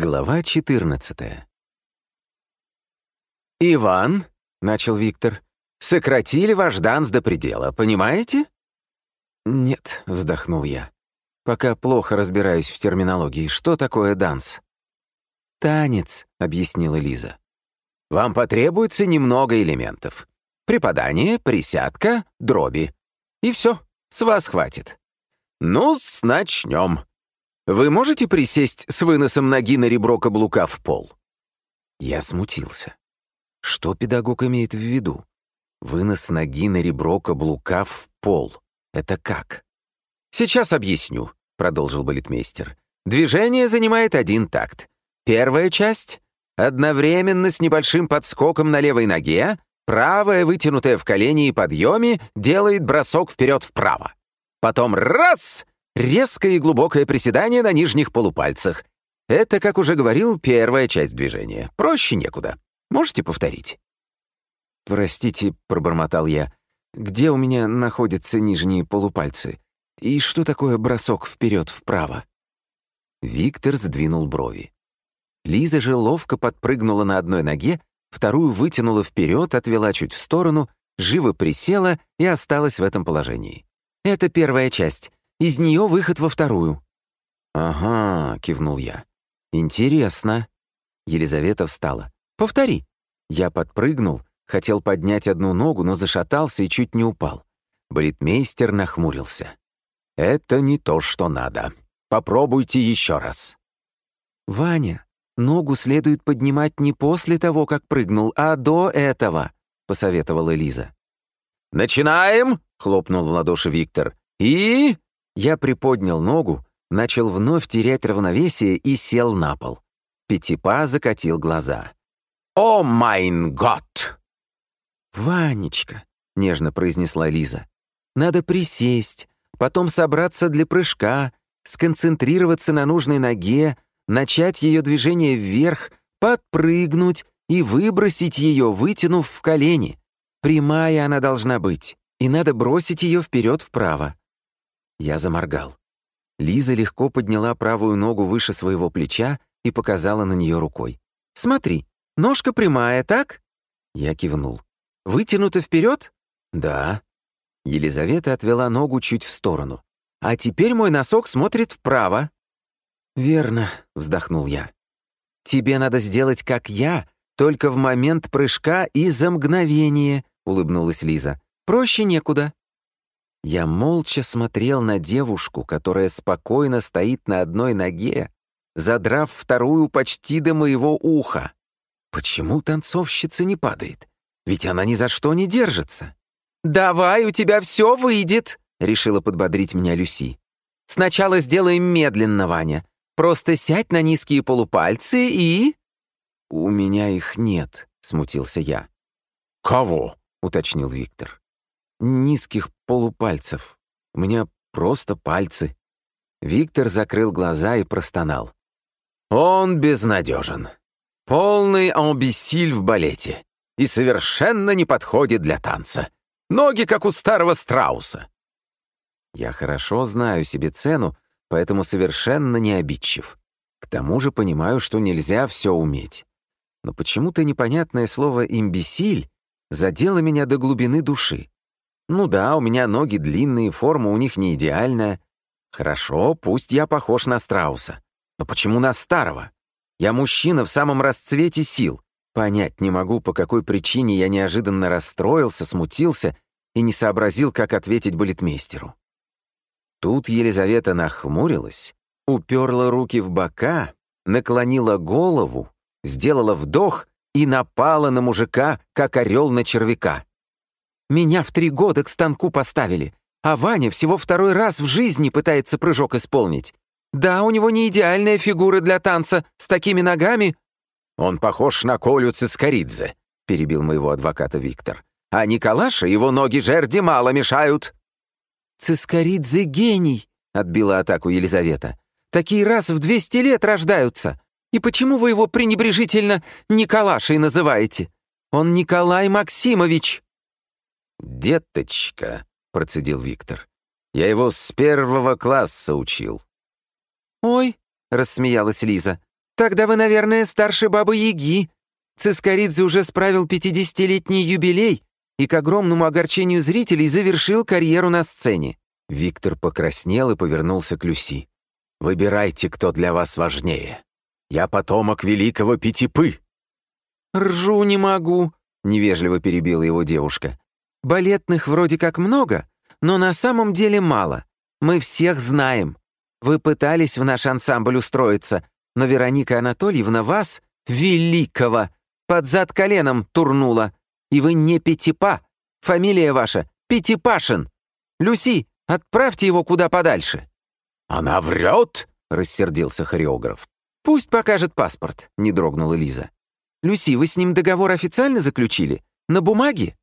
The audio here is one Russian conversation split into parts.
Глава 14 «Иван», — начал Виктор, — «сократили ваш данс до предела, понимаете?» «Нет», — вздохнул я. «Пока плохо разбираюсь в терминологии. Что такое данс?» «Танец», — объяснила Лиза. «Вам потребуется немного элементов. Припадание, присядка, дроби. И все, с вас хватит. ну начнем. Вы можете присесть с выносом ноги на ребро каблука в пол?» Я смутился. Что педагог имеет в виду? Вынос ноги на ребро каблука в пол. Это как? «Сейчас объясню», — продолжил балетмейстер. «Движение занимает один такт. Первая часть — одновременно с небольшим подскоком на левой ноге, правая, вытянутая в колени и подъеме, делает бросок вперед-вправо. Потом раз — резкое и глубокое приседание на нижних полупальцах. Это, как уже говорил, первая часть движения. Проще некуда. Можете повторить?» «Простите», — пробормотал я, — «где у меня находятся нижние полупальцы? И что такое бросок вперед-вправо?» Виктор сдвинул брови. Лиза же ловко подпрыгнула на одной ноге, вторую вытянула вперед, отвела чуть в сторону, живо присела и осталась в этом положении. «Это первая часть. Из нее выход во вторую». «Ага», — кивнул я. «Интересно». Елизавета встала. «Повтори». Я подпрыгнул, хотел поднять одну ногу, но зашатался и чуть не упал. Бритмейстер нахмурился. «Это не то, что надо. Попробуйте еще раз». «Ваня, ногу следует поднимать не после того, как прыгнул, а до этого», — посоветовала Лиза. «Начинаем!» — хлопнул в ладоши Виктор. «И...» Я приподнял ногу, начал вновь терять равновесие и сел на пол. Пятипа закатил глаза. «О майн год!» «Ванечка», — нежно произнесла Лиза, — «надо присесть, потом собраться для прыжка, сконцентрироваться на нужной ноге, начать ее движение вверх, подпрыгнуть и выбросить ее, вытянув в колени. Прямая она должна быть, и надо бросить ее вперед-вправо». Я заморгал. Лиза легко подняла правую ногу выше своего плеча и показала на нее рукой. «Смотри, Ножка прямая, так?» Я кивнул. «Вытянута вперед?» «Да». Елизавета отвела ногу чуть в сторону. «А теперь мой носок смотрит вправо». «Верно», — вздохнул я. «Тебе надо сделать, как я, только в момент прыжка и за мгновение», — улыбнулась Лиза. «Проще некуда». Я молча смотрел на девушку, которая спокойно стоит на одной ноге, задрав вторую почти до моего уха. Почему танцовщица не падает? Ведь она ни за что не держится. «Давай, у тебя все выйдет», — решила подбодрить меня Люси. «Сначала сделаем медленно, Ваня. Просто сядь на низкие полупальцы и...» «У меня их нет», — смутился я. «Кого?» — уточнил Виктор. «Низких полупальцев. У меня просто пальцы». Виктор закрыл глаза и простонал. «Он безнадежен. Полный амбисиль в балете. И совершенно не подходит для танца. Ноги, как у старого страуса. Я хорошо знаю себе цену, поэтому совершенно не обидчив. К тому же понимаю, что нельзя все уметь. Но почему-то непонятное слово «имбесиль» задело меня до глубины души. Ну да, у меня ноги длинные, форма у них не идеальная. Хорошо, пусть я похож на страуса. Но почему на старого? Я мужчина в самом расцвете сил. Понять не могу, по какой причине я неожиданно расстроился, смутился и не сообразил, как ответить балетмейстеру. Тут Елизавета нахмурилась, уперла руки в бока, наклонила голову, сделала вдох и напала на мужика, как орел на червяка. «Меня в три года к станку поставили, а Ваня всего второй раз в жизни пытается прыжок исполнить. Да, у него не идеальная фигура для танца, с такими ногами...» «Он похож на Колю Цискоридзе», — перебил моего адвоката Виктор. «А Николаша его ноги жерди мало мешают». «Цискоридзе гений», — отбила атаку Елизавета. «Такие раз в двести лет рождаются. И почему вы его пренебрежительно Николашей называете? Он Николай Максимович». «Деточка», — процедил Виктор, — «я его с первого класса учил». «Ой», — рассмеялась Лиза, Тогда вы, наверное, старше Бабы-Яги. Цискоридзе уже справил пятидесятилетний юбилей и к огромному огорчению зрителей завершил карьеру на сцене. Виктор покраснел и повернулся к Люси. «Выбирайте, кто для вас важнее. Я потомок великого Пятипы». «Ржу не могу», — невежливо перебила его девушка. «Балетных вроде как много, но на самом деле мало. Мы всех знаем. Вы пытались в наш ансамбль устроиться, но Вероника Анатольевна вас, великого, под зад коленом турнула. И вы не Пятипа. Фамилия ваша Пятипашин. Люси, отправьте его куда подальше». «Она врет?» — рассердился хореограф. «Пусть покажет паспорт», — не дрогнула Лиза. «Люси, вы с ним договор официально заключили? На бумаге?»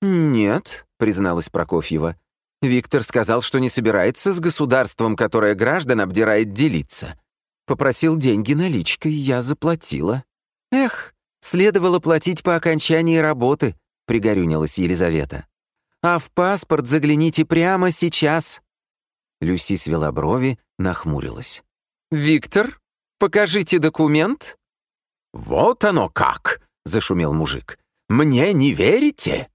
«Нет», — призналась Прокофьева. «Виктор сказал, что не собирается с государством, которое граждан обдирает, делиться. Попросил деньги наличкой, я заплатила». «Эх, Следовало платить по окончании работы», — пригорюнилась Елизавета. «А в паспорт загляните прямо сейчас». Люси свела брови, нахмурилась. «Виктор, покажите документ». «Вот оно как!» — зашумел мужик. «Мне не верите?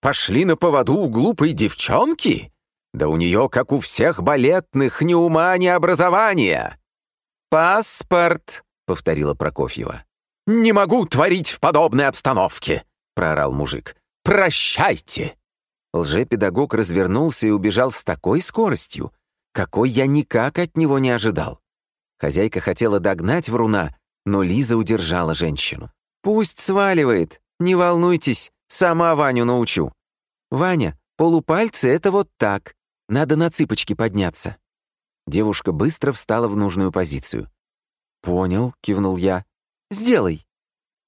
Пошли на поводу у глупой девчонки? Да у нее, как у всех балетных, ни ума, ни образования!» «Паспорт», — повторила Прокофьева. «Не могу творить в подобной обстановке!» — проорал мужик. «Прощайте!» Лжепедагог развернулся и убежал с такой скоростью, какой я никак от него не ожидал. Хозяйка хотела догнать вруна, но Лиза удержала женщину. «Пусть сваливает, не волнуйтесь, сама Ваню научу». «Ваня, полупальцы — это вот так, надо на цыпочки подняться». Девушка быстро встала в нужную позицию. «Понял», — кивнул я. Сделай».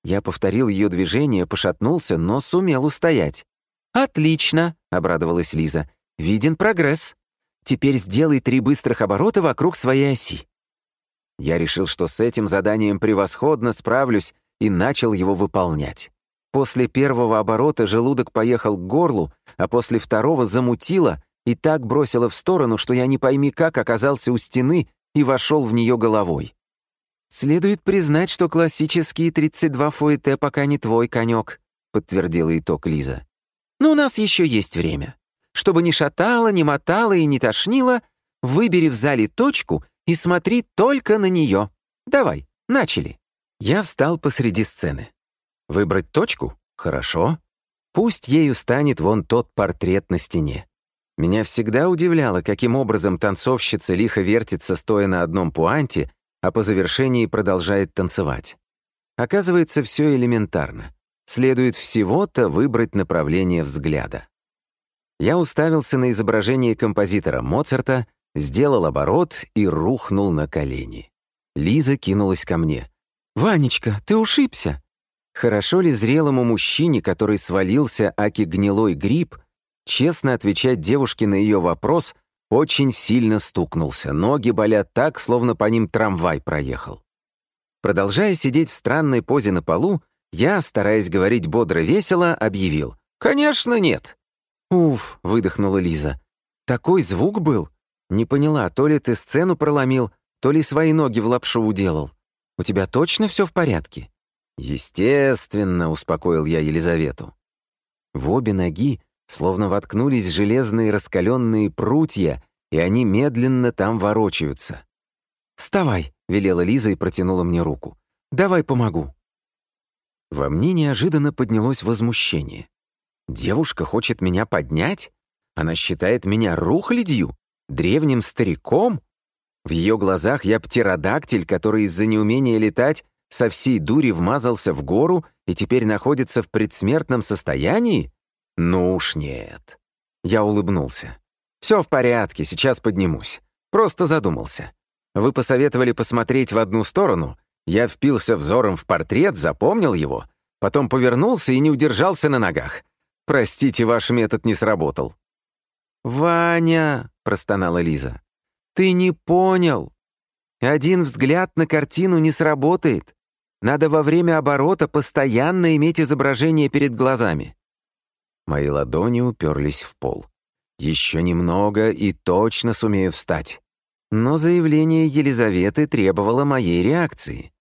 Я повторил ее движение, пошатнулся, но сумел устоять. «Отлично», — обрадовалась Лиза. «Виден прогресс. Теперь сделай три быстрых оборота вокруг своей оси». Я решил, что с этим заданием превосходно справлюсь, и начал его выполнять. После первого оборота желудок поехал к горлу, а после второго замутило и так бросило в сторону, что я не пойми как оказался у стены и вошел в нее головой. «Следует признать, что классические 32 фуэте пока не твой конек», — подтвердила итог Лиза. «Но у нас еще есть время. Чтобы не шатало, не мотало и не тошнило, выбери в зале точку и смотри только на нее. Давай, начали». Я встал посреди сцены. Выбрать точку? Хорошо. Пусть ею станет вон тот портрет на стене. Меня всегда удивляло, каким образом танцовщица лихо вертится, стоя на одном пуанте, а по завершении продолжает танцевать. Оказывается, все элементарно. Следует всего-то выбрать направление взгляда. Я уставился на изображение композитора Моцарта, сделал оборот и рухнул на колени. Лиза кинулась ко мне. «Ванечка, ты ушибся!» Хорошо ли зрелому мужчине, который свалился аки гнилой гриб, честно отвечать девушке на ее вопрос, очень сильно стукнулся, ноги болят так, словно по ним трамвай проехал. Продолжая сидеть в странной позе на полу, я, стараясь говорить бодро-весело, объявил. «Конечно нет!» «Уф!» — выдохнула Лиза. «Такой звук был!» Не поняла, то ли ты сцену проломил, то ли свои ноги в лапшу уделал. У тебя точно все в порядке?» «Естественно», — успокоил я Елизавету. В обе ноги Словно воткнулись железные раскаленные прутья, и они медленно там ворочаются. «Вставай», — велела Лиза и протянула мне руку. «Давай помогу». Во мне неожиданно поднялось возмущение. «Девушка хочет меня поднять? Она считает меня рухлядью? Древним стариком?» В ее глазах я птеродактиль, который из-за неумения летать со всей дури вмазался в гору и теперь находится в предсмертном состоянии? «Ну уж нет». Я улыбнулся. «Все в порядке, сейчас поднимусь. Просто задумался. Вы посоветовали посмотреть в одну сторону. Я впился взором в портрет, запомнил его, потом повернулся и не удержался на ногах. Простите, ваш метод не сработал». «Ваня», — простонала Лиза, — «ты не понял. Один взгляд на картину не сработает. Надо во время оборота постоянно иметь изображение перед глазами. Мои ладони уперлись в пол. Еще немного и точно сумею встать. Но заявление Елизаветы требовало моей реакции.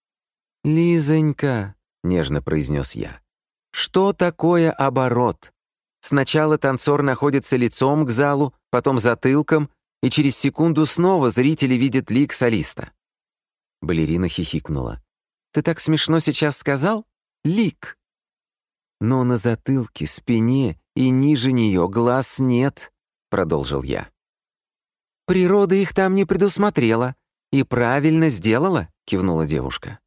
«Лизонька», — нежно произнес я, — «что такое оборот? Сначала танцор находится лицом к залу, потом затылком, и через секунду снова зрители видят лик солиста». Балерина хихикнула. «Ты так смешно сейчас сказал? Лик!» «Но на затылке, спине и ниже нее глаз нет», — продолжил я. «Природа их там не предусмотрела. И правильно сделала», — кивнула девушка.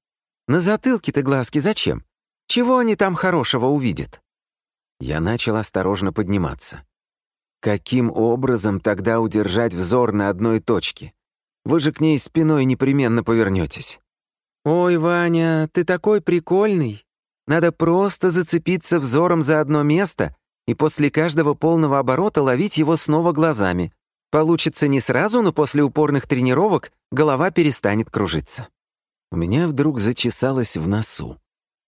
«На затылке-то глазки зачем? Чего они там хорошего увидят?» Я начал осторожно подниматься. Каким образом тогда удержать взор на одной точке? Вы же к ней спиной непременно повернетесь. «Ой, Ваня, ты такой прикольный. Надо просто зацепиться взором за одно место и после каждого полного оборота ловить его снова глазами. Получится не сразу, но после упорных тренировок голова перестанет кружиться. У меня вдруг зачесалось в носу.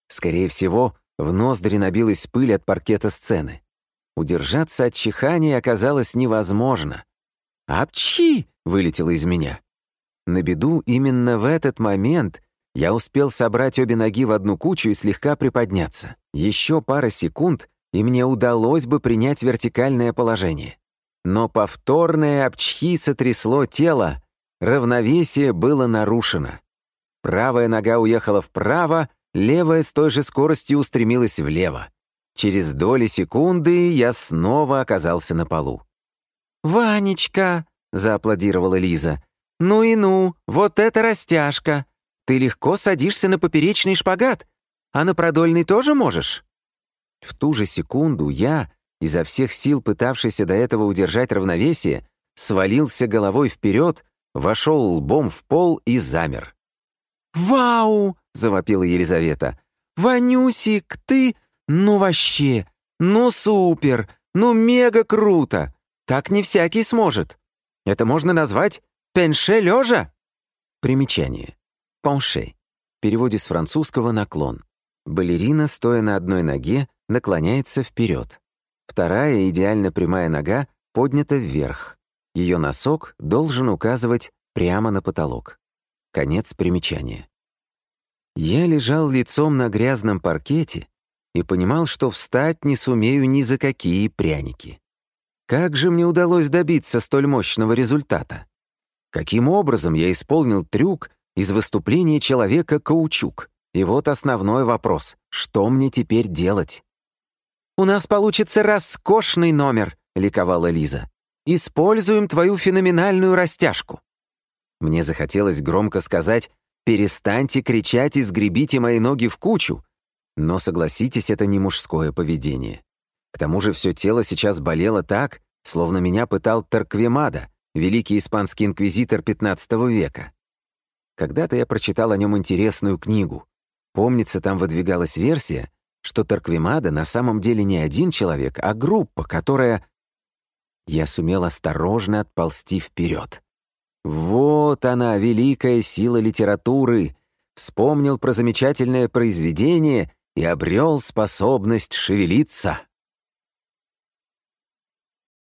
Скорее всего, в ноздри набилась пыль от паркета сцены. Удержаться от чихания оказалось невозможно. «Апчи!» — вылетело из меня. На беду именно в этот момент я успел собрать обе ноги в одну кучу и слегка приподняться. Еще пара секунд, и мне удалось бы принять вертикальное положение. Но повторное обчхи сотрясло тело, равновесие было нарушено. Правая нога уехала вправо, левая с той же скоростью устремилась влево. Через доли секунды я снова оказался на полу. «Ванечка!» — зааплодировала Лиза. «Ну и ну, вот это растяжка! Ты легко садишься на поперечный шпагат, а на продольный тоже можешь?» В ту же секунду я, изо всех сил пытавшийся до этого удержать равновесие, свалился головой вперед, вошел лбом в пол и замер. «Вау!» — завопила Елизавета. «Ванюсик, ты... Ну вообще! Ну супер! Ну мега круто! Так не всякий сможет! Это можно назвать пенше лежа?» Примечание. Пенше. В переводе с французского «наклон». Балерина, стоя на одной ноге, наклоняется вперед. Вторая идеально прямая нога поднята вверх. Ее носок должен указывать прямо на потолок. Конец примечания. Я лежал лицом на грязном паркете и понимал, что встать не сумею ни за какие пряники. Как же мне удалось добиться столь мощного результата? Каким образом я исполнил трюк из выступления человека-каучук? И вот основной вопрос — что мне теперь делать? «У нас получится роскошный номер», — ликовала Лиза. «Используем твою феноменальную растяжку». Мне захотелось громко сказать «Перестаньте кричать и сгребите мои ноги в кучу», но, согласитесь, это не мужское поведение. К тому же все тело сейчас болело так, словно меня пытал Тарквемада, великий испанский инквизитор XV века. Когда-то я прочитал о нем интересную книгу. Помнится, там выдвигалась версия, что Тарквимада на самом деле не один человек, а группа, которая... Я сумел осторожно отползти вперед. Вот она, великая сила литературы. Вспомнил про замечательное произведение и обрел способность шевелиться.